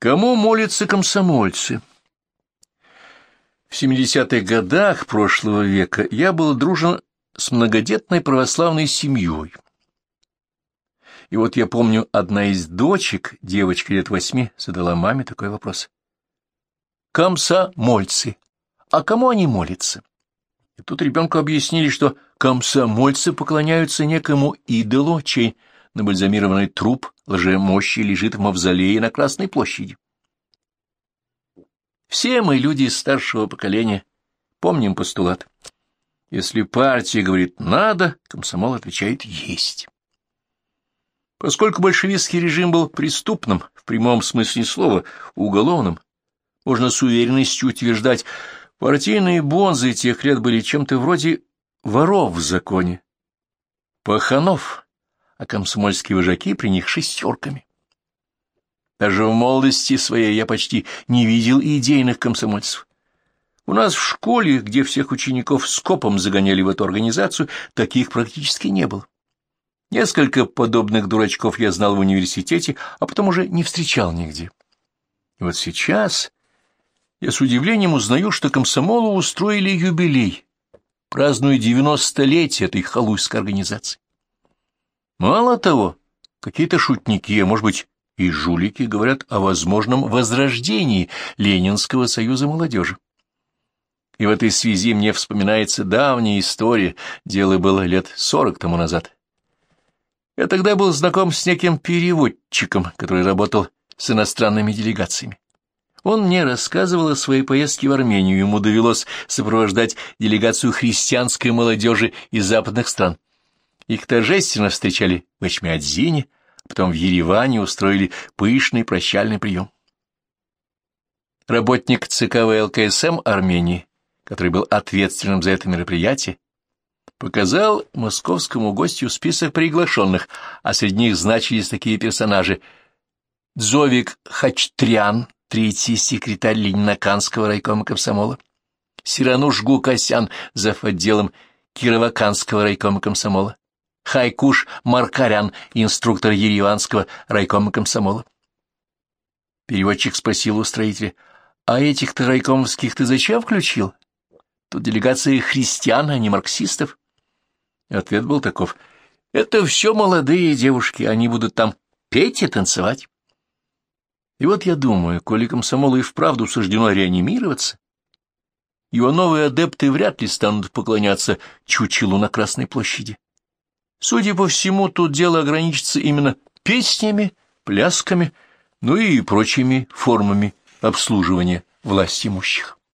Кому молятся комсомольцы? В 70-х годах прошлого века я был дружен с многодетной православной семьей. И вот я помню, одна из дочек, девочка лет восьми, задала маме такой вопрос. «Комсомольцы, а кому они молятся?» И тут ребенку объяснили, что комсомольцы поклоняются некому идолу, чей набальзамированный труп лжемощи лежит в мавзолее на Красной площади. Все мы, люди старшего поколения, помним постулат. Если партия говорит «надо», комсомол отвечает «есть». Поскольку большевистский режим был преступным, в прямом смысле слова, уголовным, можно с уверенностью утверждать, партийные бонзы тех лет были чем-то вроде воров в законе. Паханов, а комсомольские вожаки при них шестерками. Даже в молодости своей я почти не видел идейных комсомольцев. У нас в школе, где всех учеников скопом загоняли в эту организацию, таких практически не было. Несколько подобных дурачков я знал в университете, а потом уже не встречал нигде. И вот сейчас я с удивлением узнаю, что комсомолу устроили юбилей, празднуя девяностолетие этой халуйской организации. Мало того, какие-то шутники, а может быть и жулики, говорят о возможном возрождении Ленинского союза молодежи. И в этой связи мне вспоминается давняя история, дело было лет сорок тому назад. Я тогда был знаком с неким переводчиком, который работал с иностранными делегациями. Он мне рассказывал о своей поездке в Армению, ему довелось сопровождать делегацию христианской молодежи из западных стран. Их торжественно встречали в Эчмиадзине, а потом в Ереване устроили пышный прощальный прием. Работник ЦК ВЛКСМ Армении, который был ответственным за это мероприятие, показал московскому гостю список приглашенных, а среди них значились такие персонажи. Дзовик Хачтрян, третий секретарь Ленинаканского райкома комсомола, Сирануш Гукасян, зав. отделом Кироваканского райкома комсомола, Хайкуш Маркарян, инструктор Ереванского райкома комсомола. Переводчик спросил у строителя, «А этих-то райкомовских ты зачем включил? Тут делегация христиан, а не марксистов». Ответ был таков, «Это все молодые девушки, они будут там петь и танцевать». И вот я думаю, коли комсомолу и вправду суждено реанимироваться, его новые адепты вряд ли станут поклоняться чучелу на Красной площади. Судя по всему, тут дело ограничится именно песнями, плясками, ну и прочими формами обслуживания власть имущих.